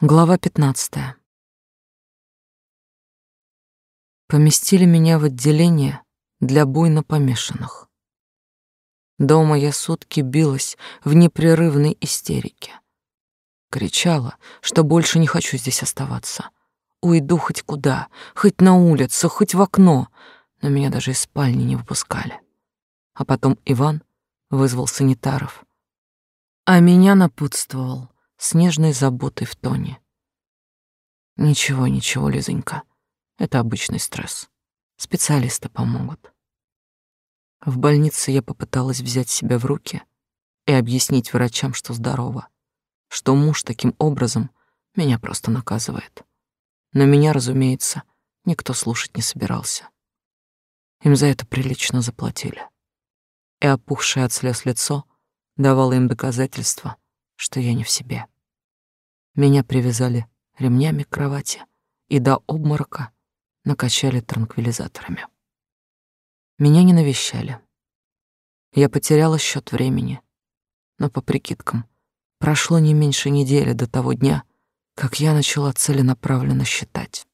Глава 15. Поместили меня в отделение для буйно помешанных. Дома я сутки билась в непрерывной истерике. Кричала, что больше не хочу здесь оставаться. Уйду хоть куда, хоть на улицу, хоть в окно, но меня даже из спальни не выпускали. А потом Иван вызвал санитаров, а меня напутствовал с нежной заботой в тоне. Ничего, ничего, Лизонька. Это обычный стресс. Специалисты помогут. В больнице я попыталась взять себя в руки и объяснить врачам, что здорова, что муж таким образом меня просто наказывает. Но меня, разумеется, никто слушать не собирался. Им за это прилично заплатили. И опухшее от слез лицо давало им доказательство, что я не в себе. Меня привязали ремнями к кровати и до обморока накачали транквилизаторами. Меня не навещали. Я потеряла счет времени, но по прикидкам прошло не меньше недели до того дня, как я начала целенаправленно считать.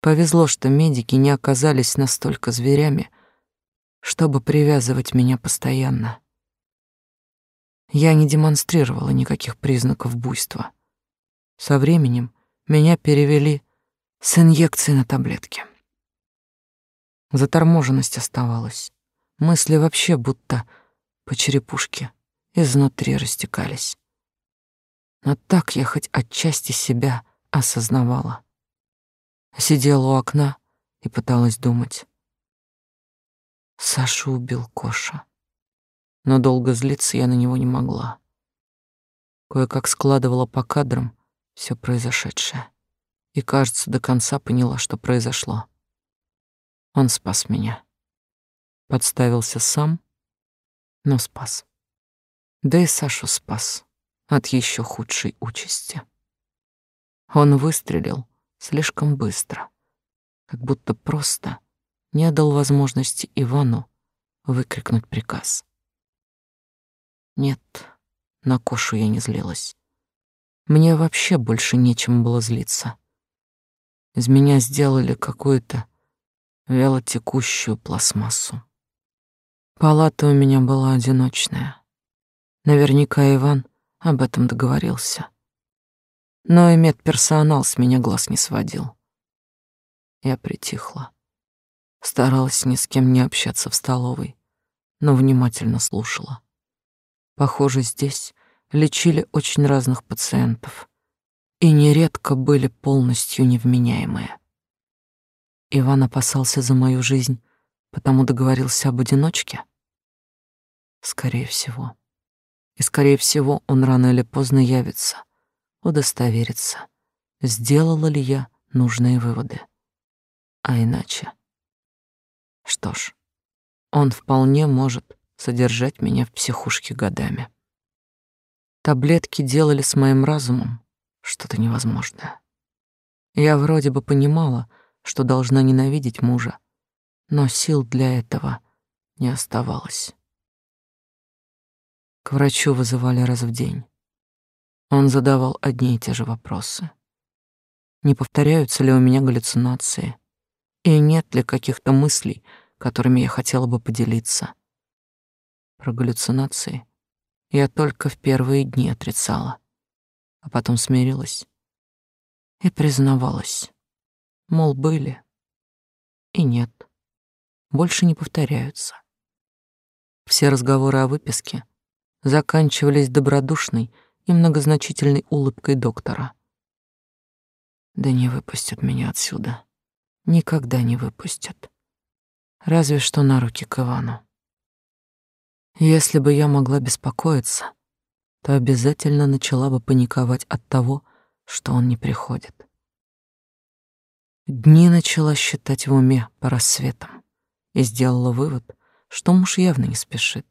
Повезло, что медики не оказались настолько зверями, чтобы привязывать меня постоянно. Я не демонстрировала никаких признаков буйства. Со временем меня перевели с инъекции на таблетки. Заторможенность оставалась. Мысли вообще будто по черепушке изнутри растекались. Но так я хоть отчасти себя осознавала. Сидела у окна и пыталась думать. Сашу убил Коша но долго злиться я на него не могла. Кое-как складывала по кадрам все произошедшее. И, кажется, до конца поняла, что произошло. Он спас меня. Подставился сам, но спас. Да и Сашу спас от еще худшей участи. Он выстрелил слишком быстро, как будто просто не дал возможности Ивану выкрикнуть приказ. Нет, на Кошу я не злилась. Мне вообще больше нечем было злиться. Из меня сделали какую-то вялотекущую пластмассу. Палата у меня была одиночная. Наверняка Иван об этом договорился. Но и медперсонал с меня глаз не сводил. Я притихла. Старалась ни с кем не общаться в столовой, но внимательно слушала. Похоже, здесь лечили очень разных пациентов и нередко были полностью невменяемые. Иван опасался за мою жизнь, потому договорился об одиночке? Скорее всего. И, скорее всего, он рано или поздно явится, удостоверится, сделала ли я нужные выводы. А иначе... Что ж, он вполне может содержать меня в психушке годами. Таблетки делали с моим разумом что-то невозможное. Я вроде бы понимала, что должна ненавидеть мужа, но сил для этого не оставалось. К врачу вызывали раз в день. Он задавал одни и те же вопросы. Не повторяются ли у меня галлюцинации? И нет ли каких-то мыслей, которыми я хотела бы поделиться? Про галлюцинации я только в первые дни отрицала, а потом смирилась и признавалась, мол, были и нет, больше не повторяются. Все разговоры о выписке заканчивались добродушной и многозначительной улыбкой доктора. Да не выпустят меня отсюда. Никогда не выпустят. Разве что на руки к Ивану. Если бы я могла беспокоиться, то обязательно начала бы паниковать от того, что он не приходит. Дни начала считать в уме по рассветам и сделала вывод, что муж явно не спешит.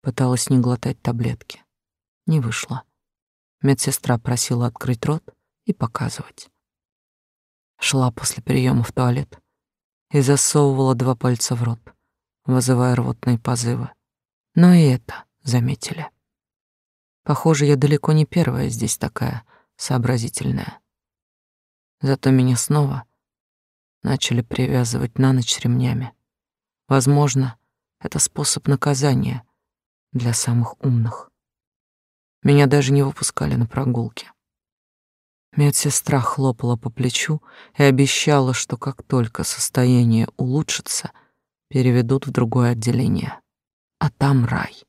Пыталась не глотать таблетки. Не вышло. Медсестра просила открыть рот и показывать. Шла после приема в туалет и засовывала два пальца в рот, вызывая рвотные позывы но и это заметили. Похоже, я далеко не первая здесь такая сообразительная. Зато меня снова начали привязывать на ночь ремнями. Возможно, это способ наказания для самых умных. Меня даже не выпускали на прогулки. Медсестра хлопала по плечу и обещала, что как только состояние улучшится, переведут в другое отделение. А там рай.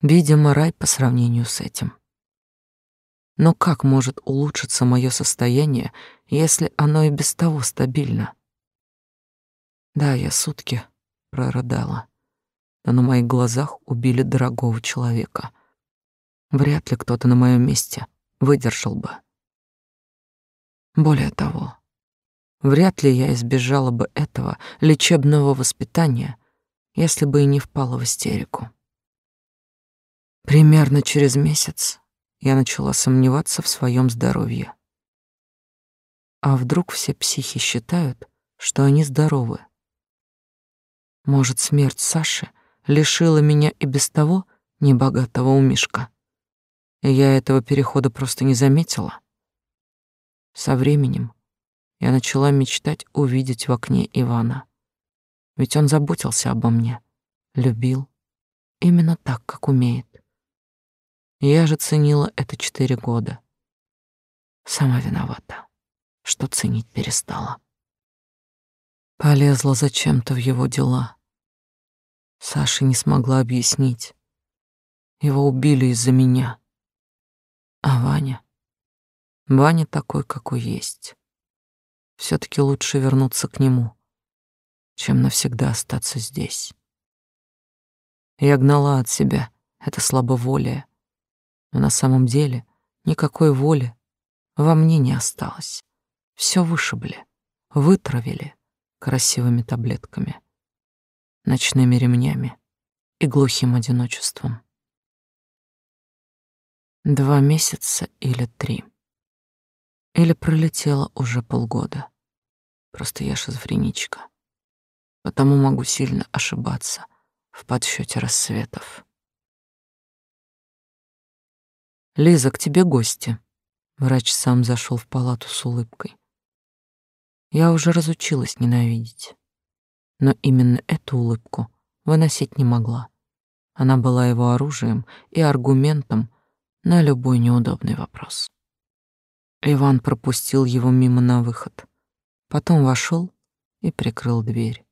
Видимо, рай по сравнению с этим. Но как может улучшиться мое состояние, если оно и без того стабильно? Да, я сутки прорыдала. Да на моих глазах убили дорогого человека. Вряд ли кто-то на моем месте выдержал бы. Более того, вряд ли я избежала бы этого лечебного воспитания, если бы и не впала в истерику. Примерно через месяц я начала сомневаться в своем здоровье. А вдруг все психи считают, что они здоровы? Может, смерть Саши лишила меня и без того небогатого умишка? И я этого перехода просто не заметила? Со временем я начала мечтать увидеть в окне Ивана. Ведь он заботился обо мне, любил, именно так, как умеет. Я же ценила это четыре года. Сама виновата, что ценить перестала. Полезла зачем-то в его дела. Саша не смогла объяснить. Его убили из-за меня. А Ваня? Ваня такой, какой есть. все таки лучше вернуться к нему, чем навсегда остаться здесь. Я гнала от себя это слабоволие, но на самом деле никакой воли во мне не осталось. Все вышибли, вытравили красивыми таблетками, ночными ремнями и глухим одиночеством. Два месяца или три. Или пролетело уже полгода. Просто я шизофреничка. Потому могу сильно ошибаться в подсчете рассветов. Лиза, к тебе гости. Врач сам зашел в палату с улыбкой. Я уже разучилась ненавидеть. Но именно эту улыбку выносить не могла. Она была его оружием и аргументом на любой неудобный вопрос. Иван пропустил его мимо на выход. Потом вошел и прикрыл дверь.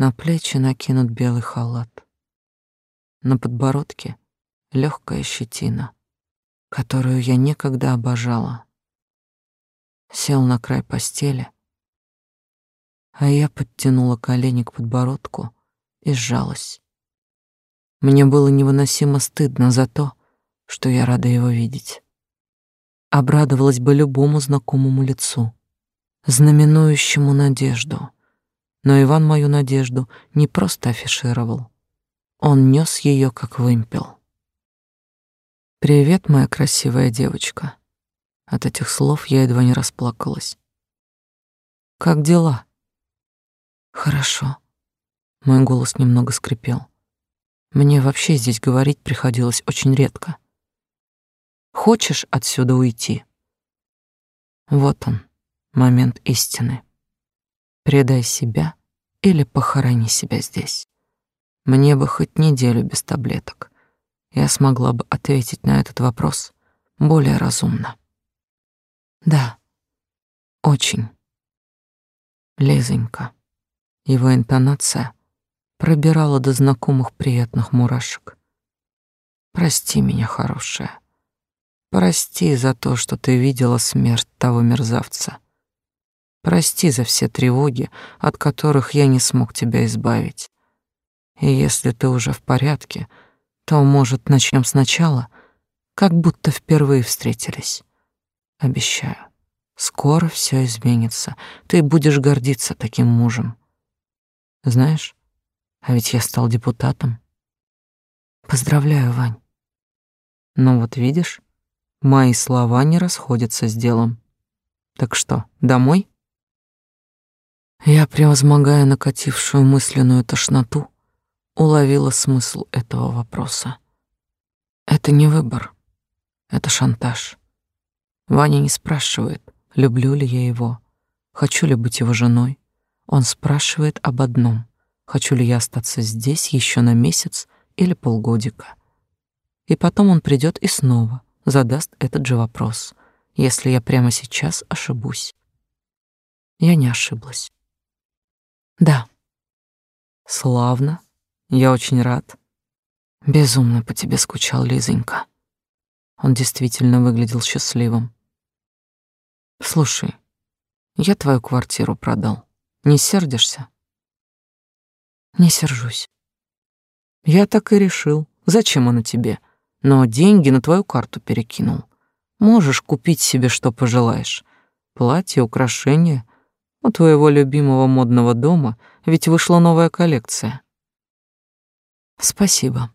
На плечи накинут белый халат. На подбородке легкая щетина, которую я некогда обожала. Сел на край постели, а я подтянула колени к подбородку и сжалась. Мне было невыносимо стыдно за то, что я рада его видеть. Обрадовалась бы любому знакомому лицу, знаменующему надежду. Но Иван мою надежду не просто афишировал. Он нес ее как вымпел. «Привет, моя красивая девочка». От этих слов я едва не расплакалась. «Как дела?» «Хорошо». Мой голос немного скрипел. Мне вообще здесь говорить приходилось очень редко. «Хочешь отсюда уйти?» Вот он, момент истины. Предай себя или похорони себя здесь. Мне бы хоть неделю без таблеток я смогла бы ответить на этот вопрос более разумно. Да, очень. Лизонька. Его интонация пробирала до знакомых приятных мурашек. Прости меня, хорошая. Прости за то, что ты видела смерть того мерзавца. Прости за все тревоги, от которых я не смог тебя избавить. И если ты уже в порядке, то, может, начнем сначала, как будто впервые встретились. Обещаю, скоро все изменится. Ты будешь гордиться таким мужем. Знаешь, а ведь я стал депутатом. Поздравляю, Вань. Ну вот видишь, мои слова не расходятся с делом. Так что, домой? Я, превозмогая накатившую мысленную тошноту, уловила смысл этого вопроса. Это не выбор, это шантаж. Ваня не спрашивает, люблю ли я его, хочу ли быть его женой. Он спрашивает об одном: хочу ли я остаться здесь еще на месяц или полгодика. И потом он придет и снова задаст этот же вопрос, если я прямо сейчас ошибусь. Я не ошиблась. Да. Славно. Я очень рад. Безумно по тебе скучал, Лизонька. Он действительно выглядел счастливым. Слушай, я твою квартиру продал. Не сердишься? Не сержусь. Я так и решил. Зачем она тебе? Но деньги на твою карту перекинул. Можешь купить себе, что пожелаешь. Платье, украшения. У твоего любимого модного дома ведь вышла новая коллекция. Спасибо.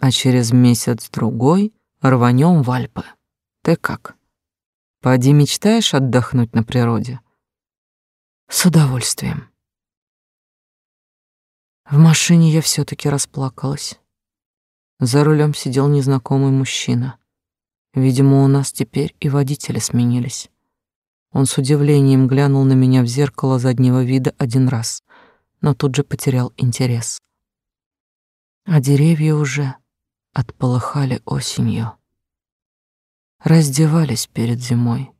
А через месяц-другой рванем в Альпы. Ты как? Поди мечтаешь отдохнуть на природе? С удовольствием. В машине я все таки расплакалась. За рулем сидел незнакомый мужчина. Видимо, у нас теперь и водители сменились. Он с удивлением глянул на меня в зеркало заднего вида один раз, но тут же потерял интерес. А деревья уже отполыхали осенью. Раздевались перед зимой.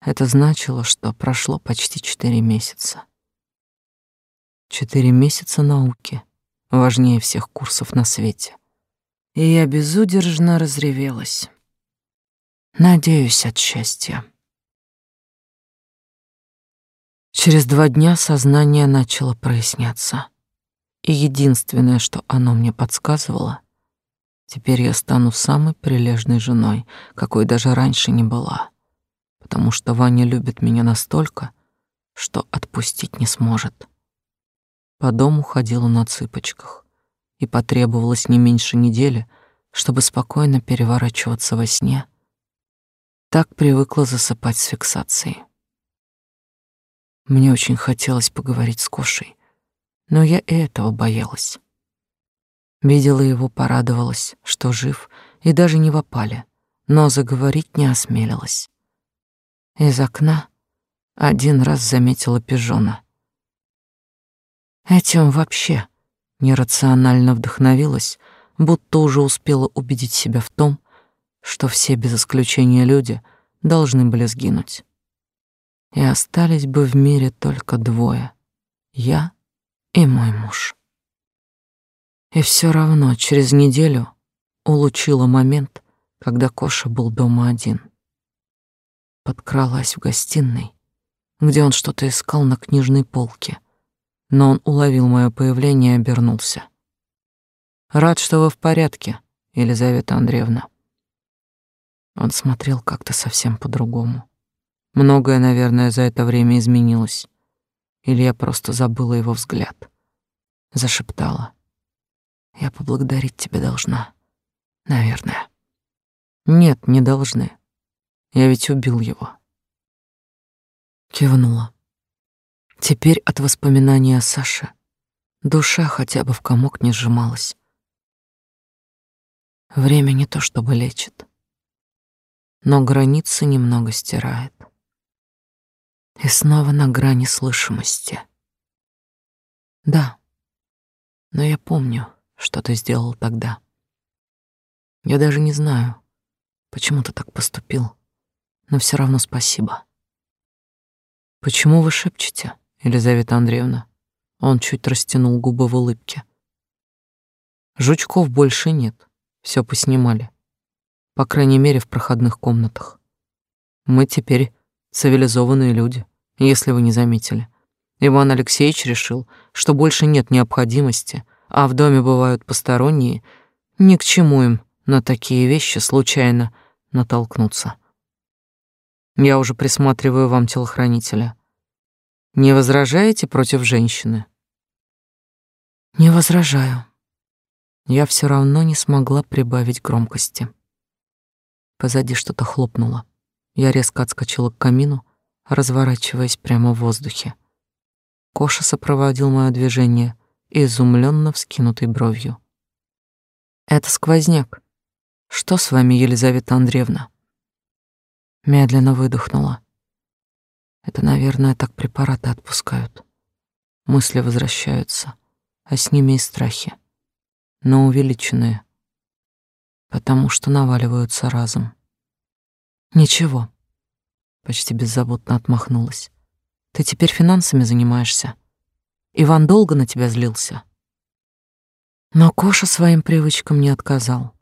Это значило, что прошло почти четыре месяца. Четыре месяца науки, важнее всех курсов на свете. И я безудержно разревелась. Надеюсь от счастья. Через два дня сознание начало проясняться. И единственное, что оно мне подсказывало, теперь я стану самой прилежной женой, какой даже раньше не была, потому что Ваня любит меня настолько, что отпустить не сможет. По дому ходила на цыпочках, и потребовалось не меньше недели, чтобы спокойно переворачиваться во сне. Так привыкла засыпать с фиксацией. Мне очень хотелось поговорить с Кошей, но я и этого боялась. Видела его, порадовалась, что жив, и даже не в опале, но заговорить не осмелилась. Из окна один раз заметила пижона. Этим вообще нерационально вдохновилась, будто уже успела убедить себя в том, что все без исключения люди должны были сгинуть. И остались бы в мире только двое — я и мой муж. И все равно через неделю улучила момент, когда Коша был дома один. Подкралась в гостиной, где он что-то искал на книжной полке, но он уловил мое появление и обернулся. «Рад, что вы в порядке, Елизавета Андреевна». Он смотрел как-то совсем по-другому. Многое, наверное, за это время изменилось. Или я просто забыла его взгляд. Зашептала. «Я поблагодарить тебя должна. Наверное». «Нет, не должны. Я ведь убил его». Кивнула. Теперь от воспоминания о Саше душа хотя бы в комок не сжималась. Время не то чтобы лечит, но границы немного стирает. И снова на грани слышимости. Да, но я помню, что ты сделал тогда. Я даже не знаю, почему ты так поступил, но все равно спасибо. Почему вы шепчете? Елизавета Андреевна. Он чуть растянул губы в улыбке. Жучков больше нет. Все поснимали. По крайней мере, в проходных комнатах. Мы теперь цивилизованные люди, если вы не заметили. Иван Алексеевич решил, что больше нет необходимости, а в доме бывают посторонние, ни к чему им на такие вещи случайно натолкнуться. Я уже присматриваю вам телохранителя. Не возражаете против женщины? Не возражаю. Я все равно не смогла прибавить громкости. Позади что-то хлопнуло. Я резко отскочила к камину, разворачиваясь прямо в воздухе. Коша сопроводил мое движение изумленно вскинутой бровью. Это сквозняк. Что с вами, Елизавета Андреевна? Медленно выдохнула. Это, наверное, так препараты отпускают. Мысли возвращаются, а с ними и страхи, но увеличенные, потому что наваливаются разом. Ничего, почти беззаботно отмахнулась. Ты теперь финансами занимаешься. Иван долго на тебя злился. Но Коша своим привычкам не отказал.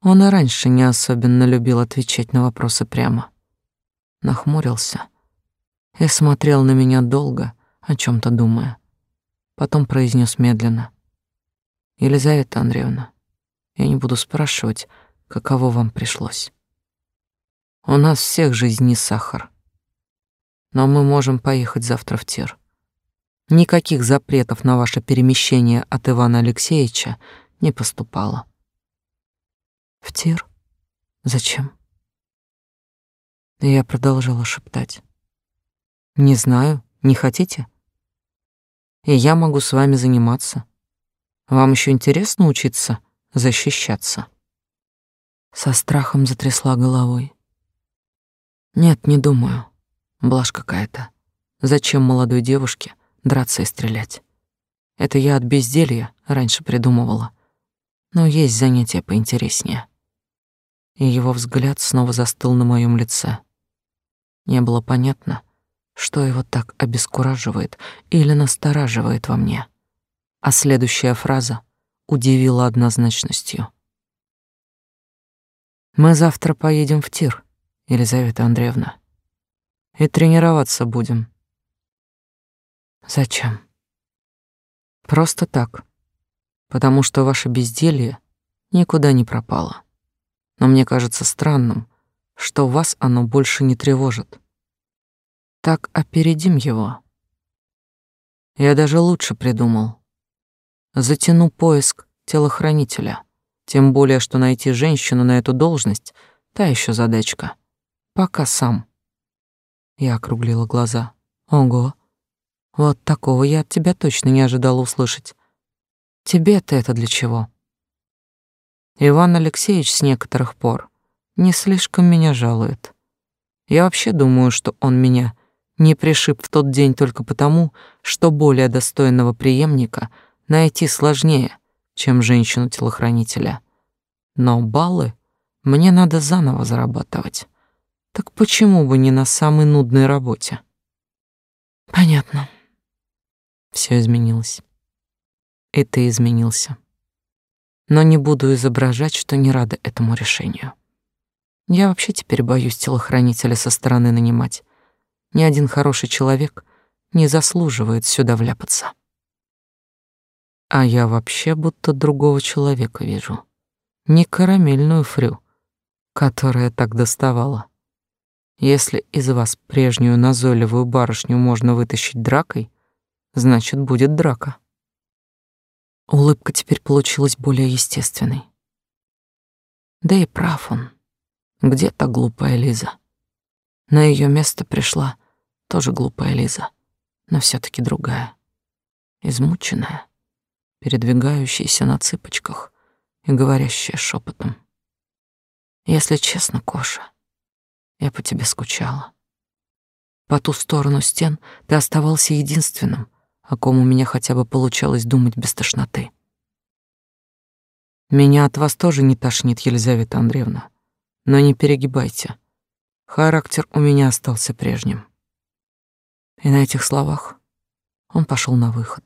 Он и раньше не особенно любил отвечать на вопросы прямо. Нахмурился и смотрел на меня долго, о чем то думая. Потом произнес медленно. «Елизавета Андреевна, я не буду спрашивать, каково вам пришлось. У нас всех жизнь не сахар но мы можем поехать завтра в тир. Никаких запретов на ваше перемещение от Ивана Алексеевича не поступало. В тир? Зачем? я продолжала шептать. Не знаю, не хотите? И я могу с вами заниматься. Вам еще интересно учиться защищаться? Со страхом затрясла головой. Нет, не думаю. Блажь какая-то. Зачем молодой девушке драться и стрелять? Это я от безделья раньше придумывала. Но есть занятия поинтереснее. И его взгляд снова застыл на моем лице. Не было понятно, что его так обескураживает или настораживает во мне. А следующая фраза удивила однозначностью. «Мы завтра поедем в тир, Елизавета Андреевна и тренироваться будем. Зачем? Просто так. Потому что ваше безделье никуда не пропало. Но мне кажется странным, что вас оно больше не тревожит. Так опередим его. Я даже лучше придумал. Затяну поиск телохранителя. Тем более, что найти женщину на эту должность — та еще задачка. Пока сам. Я округлила глаза. Ого. Вот такого я от тебя точно не ожидала услышать. Тебе-то это для чего? Иван Алексеевич с некоторых пор не слишком меня жалует. Я вообще думаю, что он меня не пришиб в тот день только потому, что более достойного преемника найти сложнее, чем женщину-телохранителя. Но баллы мне надо заново зарабатывать. Так почему бы не на самой нудной работе? Понятно. Все изменилось. И ты изменился. Но не буду изображать, что не рада этому решению. Я вообще теперь боюсь телохранителя со стороны нанимать. Ни один хороший человек не заслуживает сюда вляпаться. А я вообще будто другого человека вижу. Не карамельную фрю, которая так доставала. Если из вас прежнюю назойливую барышню можно вытащить дракой, значит, будет драка. Улыбка теперь получилась более естественной. Да и прав он. Где та глупая Лиза? На ее место пришла тоже глупая Лиза, но все таки другая. Измученная, передвигающаяся на цыпочках и говорящая шепотом. Если честно, Коша, я по тебе скучала. По ту сторону стен ты оставался единственным, о ком у меня хотя бы получалось думать без тошноты. Меня от вас тоже не тошнит, Елизавета Андреевна. Но не перегибайте. Характер у меня остался прежним. И на этих словах он пошел на выход.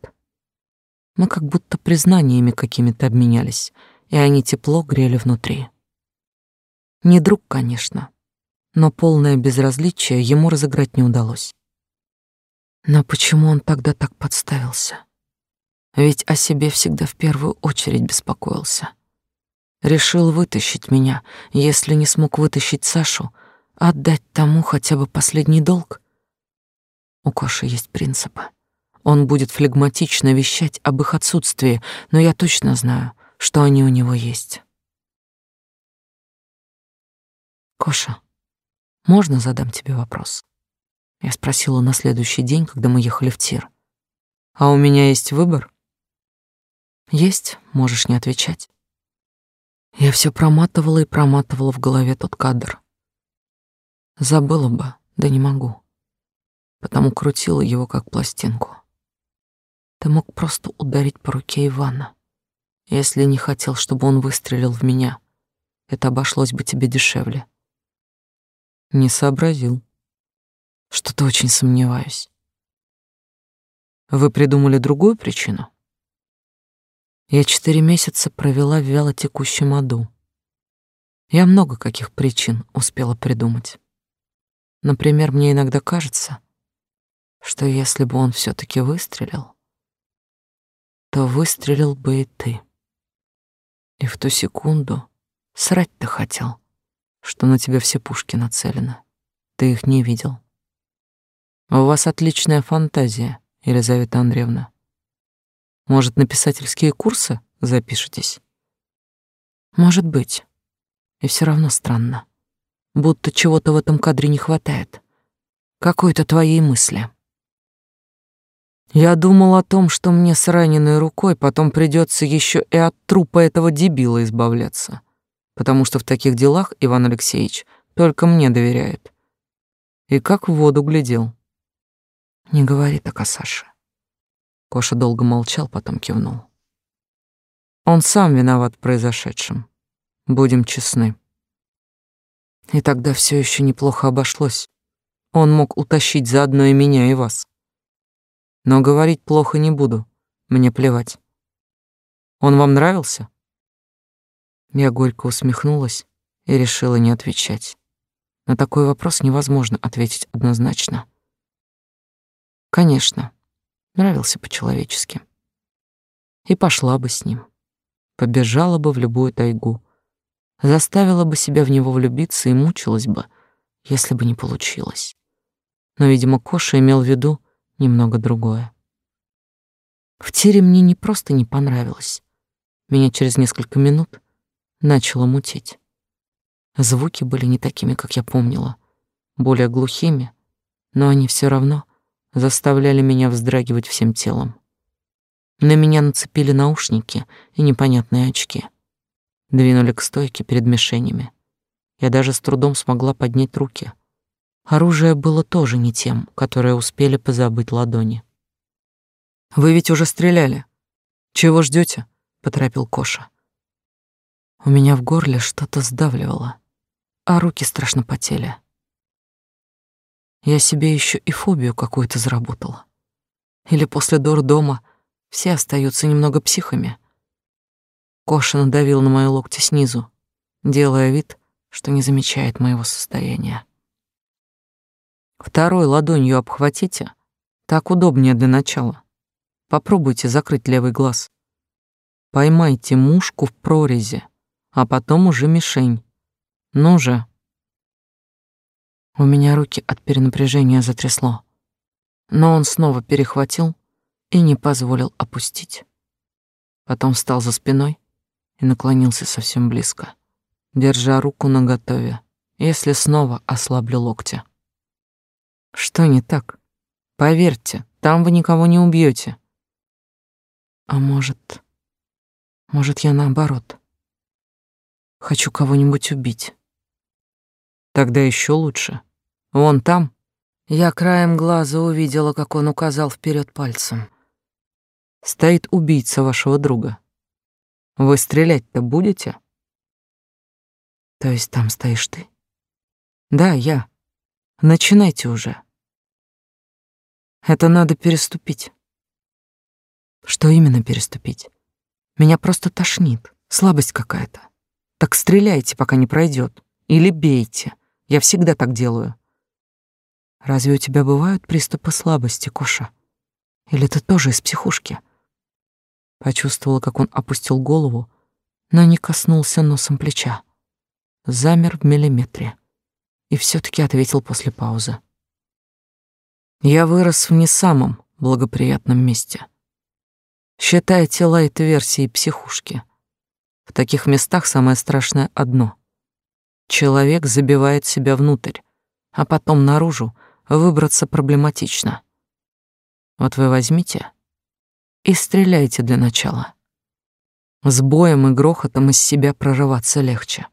Мы как будто признаниями какими-то обменялись, и они тепло грели внутри. Не друг, конечно, но полное безразличие ему разыграть не удалось. Но почему он тогда так подставился? Ведь о себе всегда в первую очередь беспокоился. Решил вытащить меня, если не смог вытащить Сашу, отдать тому хотя бы последний долг. У Коши есть принципы. Он будет флегматично вещать об их отсутствии, но я точно знаю, что они у него есть. Коша, можно задам тебе вопрос? Я спросила на следующий день, когда мы ехали в тир. А у меня есть выбор? Есть, можешь не отвечать. Я все проматывала и проматывала в голове тот кадр. Забыла бы, да не могу. Потому крутила его как пластинку. Ты мог просто ударить по руке Ивана. Если не хотел, чтобы он выстрелил в меня, это обошлось бы тебе дешевле. Не сообразил. Что-то очень сомневаюсь. Вы придумали другую причину? Я четыре месяца провела в вялотекущем аду. Я много каких причин успела придумать. Например, мне иногда кажется, что если бы он все таки выстрелил, то выстрелил бы и ты. И в ту секунду срать-то хотел, что на тебя все пушки нацелены. Ты их не видел. У вас отличная фантазия, Елизавета Андреевна. Может, на писательские курсы запишетесь? Может быть. И все равно странно. Будто чего-то в этом кадре не хватает. Какой-то твоей мысли. Я думал о том, что мне с раненой рукой потом придется еще и от трупа этого дебила избавляться. Потому что в таких делах Иван Алексеевич только мне доверяет. И как в воду глядел. Не говори так о Саше. Коша долго молчал, потом кивнул. Он сам виноват в произошедшем. Будем честны. И тогда все еще неплохо обошлось. Он мог утащить заодно и меня, и вас. Но говорить плохо не буду. Мне плевать. Он вам нравился? Я горько усмехнулась и решила не отвечать. На такой вопрос невозможно ответить однозначно. Конечно, нравился по-человечески. И пошла бы с ним. Побежала бы в любую тайгу. Заставила бы себя в него влюбиться и мучилась бы, если бы не получилось. Но, видимо, Коша имел в виду немного другое. В тире мне не просто не понравилось. Меня через несколько минут начало мутить. Звуки были не такими, как я помнила, более глухими, но они все равно заставляли меня вздрагивать всем телом. На меня нацепили наушники и непонятные очки. Двинули к стойке перед мишенями. Я даже с трудом смогла поднять руки. Оружие было тоже не тем, которое успели позабыть ладони. «Вы ведь уже стреляли. Чего ждете? поторопил Коша. У меня в горле что-то сдавливало, а руки страшно потели. Я себе еще и фобию какую-то заработала. Или после дома все остаются немного психами. Коша надавил на мои локти снизу, делая вид, что не замечает моего состояния. Второй ладонью обхватите, так удобнее для начала. Попробуйте закрыть левый глаз. Поймайте мушку в прорези, а потом уже мишень. Ну же. У меня руки от перенапряжения затрясло. Но он снова перехватил и не позволил опустить. Потом встал за спиной и наклонился совсем близко, держа руку наготове, если снова ослаблю локти. Что не так? Поверьте, там вы никого не убьете. А может... Может, я наоборот. Хочу кого-нибудь убить. Тогда еще лучше. Вон там. Я краем глаза увидела, как он указал вперед пальцем. Стоит убийца вашего друга. Вы стрелять-то будете? То есть там стоишь ты? Да, я. Начинайте уже. Это надо переступить. Что именно переступить? Меня просто тошнит, слабость какая-то. Так стреляйте, пока не пройдет, или бейте. Я всегда так делаю. Разве у тебя бывают приступы слабости, Коша? Или ты тоже из психушки? Почувствовала, как он опустил голову, но не коснулся носом плеча. Замер в миллиметре и все таки ответил после паузы. Я вырос в не самом благоприятном месте. Считайте лайт-версией психушки. В таких местах самое страшное одно. Человек забивает себя внутрь, а потом наружу выбраться проблематично. Вот вы возьмите и стреляйте для начала. С боем и грохотом из себя прорываться легче.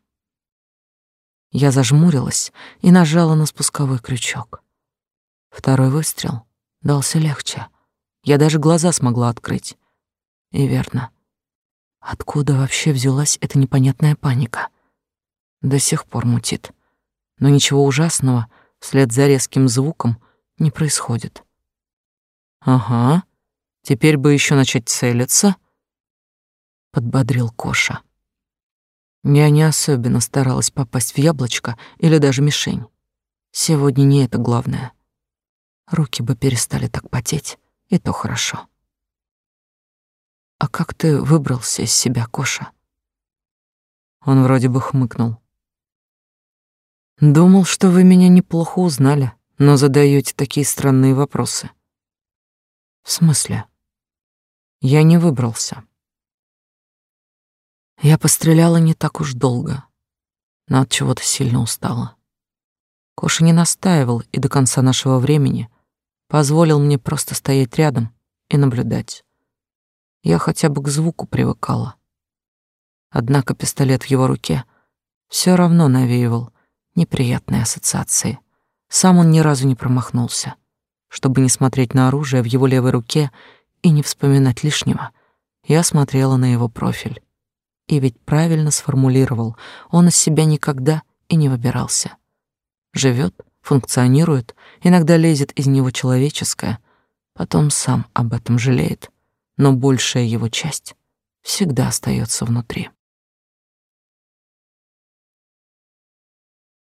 Я зажмурилась и нажала на спусковой крючок. Второй выстрел дался легче. Я даже глаза смогла открыть. И верно. Откуда вообще взялась эта непонятная паника? До сих пор мутит. Но ничего ужасного вслед за резким звуком не происходит. Ага, теперь бы еще начать целиться, подбодрил Коша. Я не особенно старалась попасть в яблочко или даже мишень. Сегодня не это главное. Руки бы перестали так потеть, и то хорошо. А как ты выбрался из себя, Коша? Он вроде бы хмыкнул. Думал, что вы меня неплохо узнали, но задаете такие странные вопросы. В смысле? Я не выбрался. Я постреляла не так уж долго, но от чего-то сильно устала. Коша не настаивал и до конца нашего времени позволил мне просто стоять рядом и наблюдать. Я хотя бы к звуку привыкала. Однако пистолет в его руке все равно навеивал неприятные ассоциации. Сам он ни разу не промахнулся. Чтобы не смотреть на оружие в его левой руке и не вспоминать лишнего, я смотрела на его профиль. И ведь правильно сформулировал, он из себя никогда и не выбирался. Живет, функционирует, иногда лезет из него человеческое, потом сам об этом жалеет, но большая его часть всегда остается внутри.